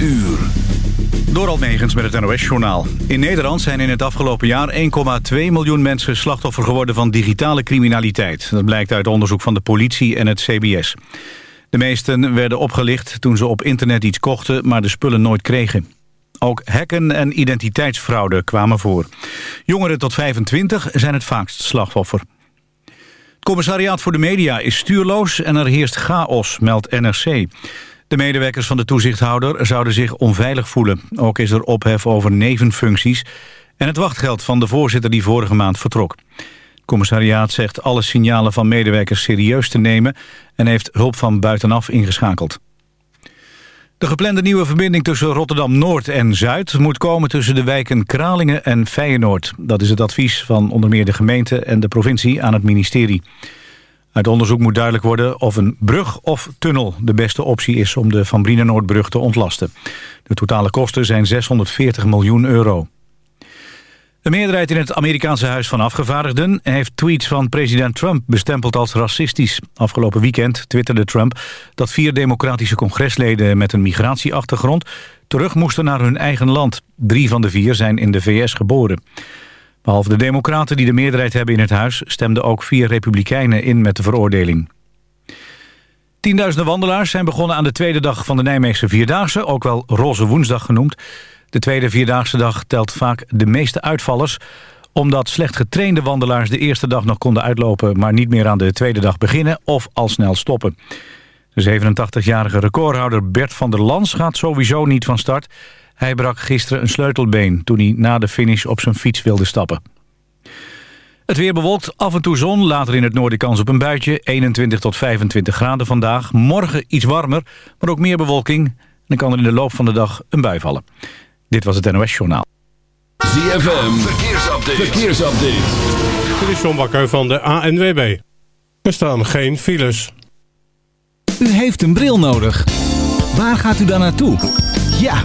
uur. Door Almegens met het NOS-journaal. In Nederland zijn in het afgelopen jaar 1,2 miljoen mensen slachtoffer geworden van digitale criminaliteit. Dat blijkt uit onderzoek van de politie en het CBS. De meesten werden opgelicht toen ze op internet iets kochten, maar de spullen nooit kregen. Ook hacken en identiteitsfraude kwamen voor. Jongeren tot 25 zijn het vaakst slachtoffer. Het commissariaat voor de media is stuurloos en er heerst chaos, meldt NRC. De medewerkers van de toezichthouder zouden zich onveilig voelen. Ook is er ophef over nevenfuncties en het wachtgeld van de voorzitter die vorige maand vertrok. Het commissariaat zegt alle signalen van medewerkers serieus te nemen... en heeft hulp van buitenaf ingeschakeld. De geplande nieuwe verbinding tussen Rotterdam-Noord en Zuid... moet komen tussen de wijken Kralingen en Feyenoord. Dat is het advies van onder meer de gemeente en de provincie aan het ministerie. Uit onderzoek moet duidelijk worden of een brug of tunnel de beste optie is om de Van Brienenoordbrug te ontlasten. De totale kosten zijn 640 miljoen euro. De meerderheid in het Amerikaanse Huis van Afgevaardigden... heeft tweets van president Trump bestempeld als racistisch. Afgelopen weekend twitterde Trump dat vier democratische congresleden... met een migratieachtergrond terug moesten naar hun eigen land. Drie van de vier zijn in de VS geboren. Behalve de democraten die de meerderheid hebben in het huis... stemden ook vier republikeinen in met de veroordeling. Tienduizenden wandelaars zijn begonnen aan de tweede dag van de Nijmeegse Vierdaagse... ook wel Roze Woensdag genoemd. De tweede Vierdaagse dag telt vaak de meeste uitvallers... omdat slecht getrainde wandelaars de eerste dag nog konden uitlopen... maar niet meer aan de tweede dag beginnen of al snel stoppen. De 87-jarige recordhouder Bert van der Lans gaat sowieso niet van start... Hij brak gisteren een sleutelbeen toen hij na de finish op zijn fiets wilde stappen. Het weer bewolkt, af en toe zon, later in het noorden kans op een buitje. 21 tot 25 graden vandaag. Morgen iets warmer, maar ook meer bewolking. Dan kan er in de loop van de dag een bui vallen. Dit was het NOS Journaal. ZFM, verkeersupdate. verkeersupdate. Dit is John Bakker van de ANWB. Er staan geen files. U heeft een bril nodig. Waar gaat u dan naartoe? Ja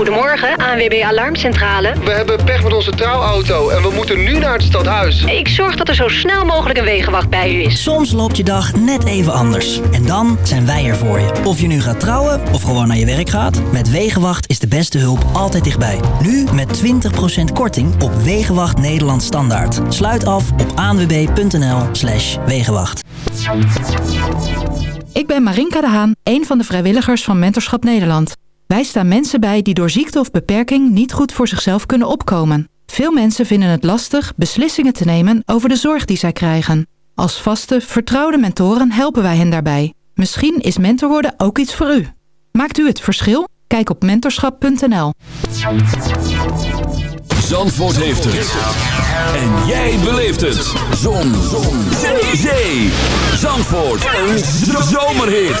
Goedemorgen, ANWB Alarmcentrale. We hebben pech met onze trouwauto en we moeten nu naar het stadhuis. Ik zorg dat er zo snel mogelijk een wegenwacht bij u is. Soms loopt je dag net even anders. En dan zijn wij er voor je. Of je nu gaat trouwen of gewoon naar je werk gaat. Met Wegenwacht is de beste hulp altijd dichtbij. Nu met 20% korting op Wegenwacht Nederland Standaard. Sluit af op anwb.nl slash Wegenwacht. Ik ben Marinka de Haan, een van de vrijwilligers van Mentorschap Nederland. Wij staan mensen bij die door ziekte of beperking niet goed voor zichzelf kunnen opkomen. Veel mensen vinden het lastig beslissingen te nemen over de zorg die zij krijgen. Als vaste, vertrouwde mentoren helpen wij hen daarbij. Misschien is mentor worden ook iets voor u. Maakt u het verschil? Kijk op mentorschap.nl. Zandvoort heeft het. En jij beleeft het. Zon. Zon. Zee. Zandvoort. Een zomerhit.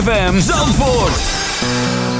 ZFM Zandvoort.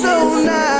so nice.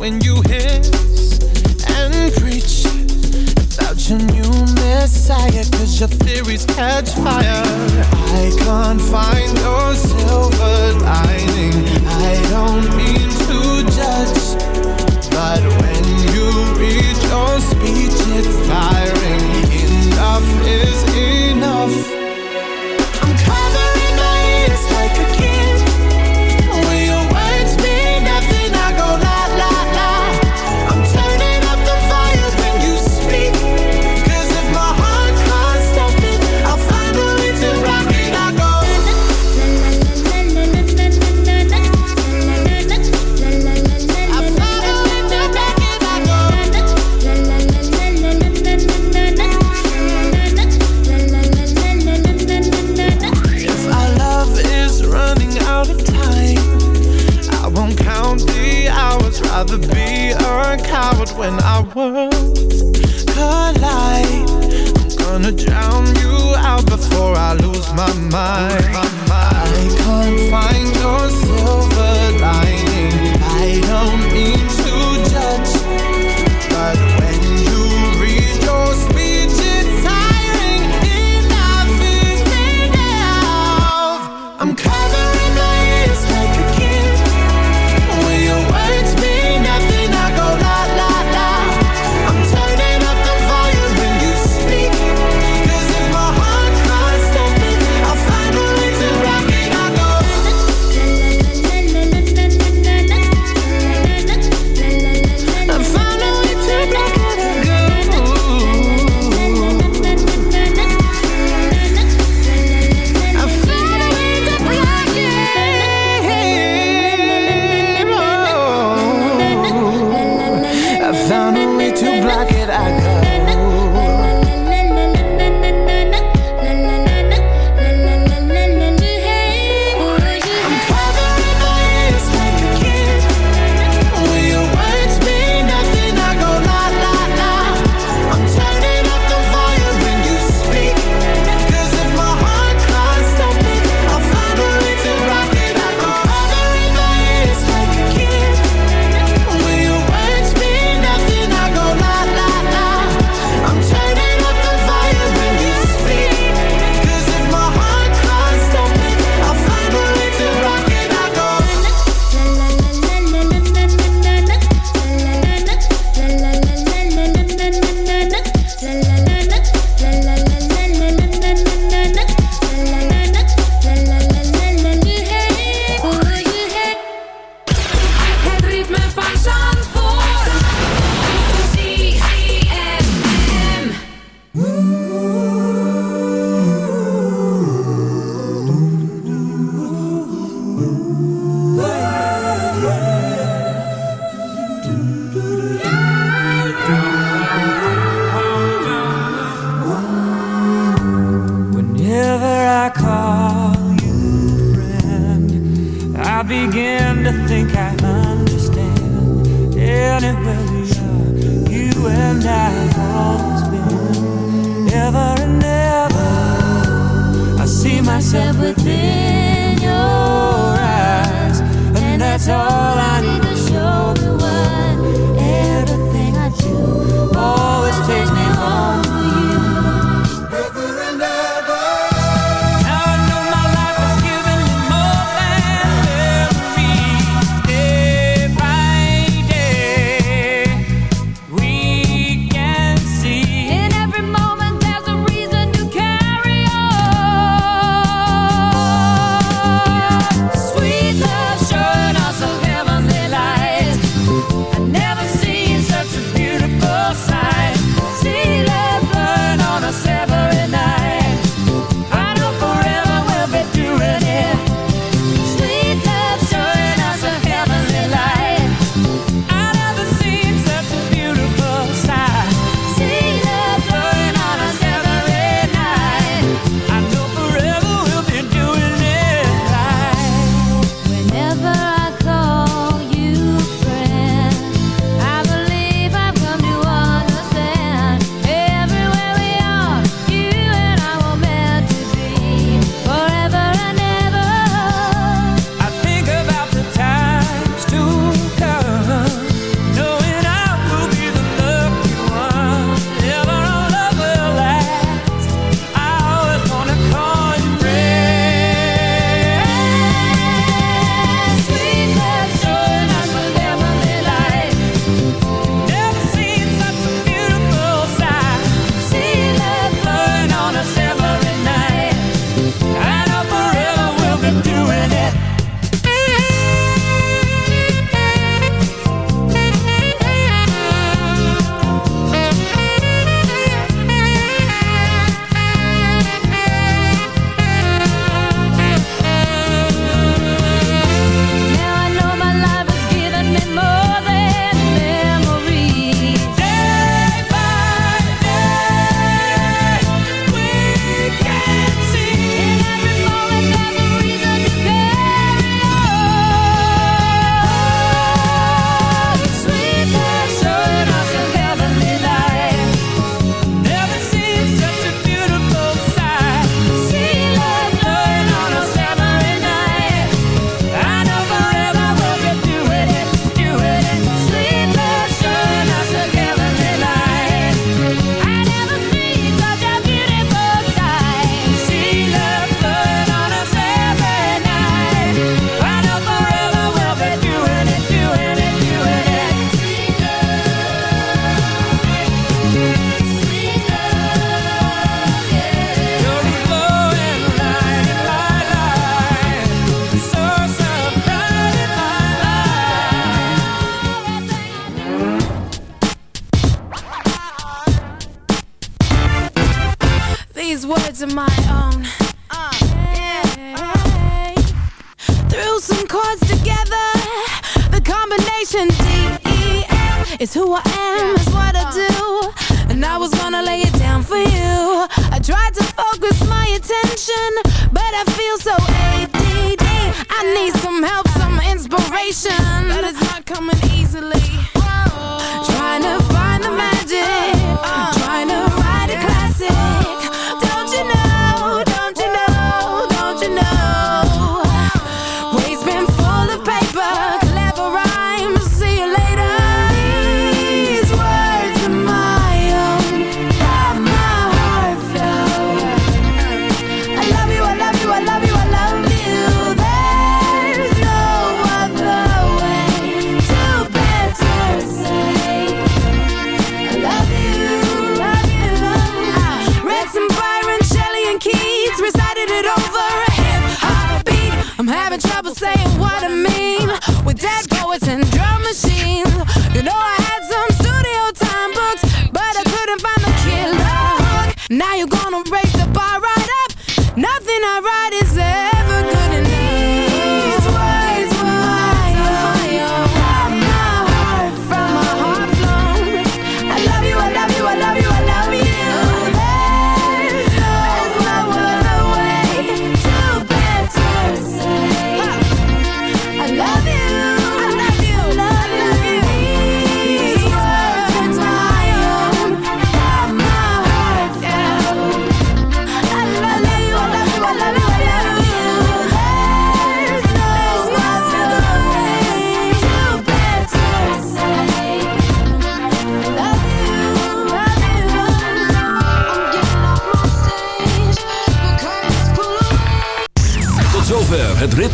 when you hiss and preach about your new messiah, cause your theories catch fire.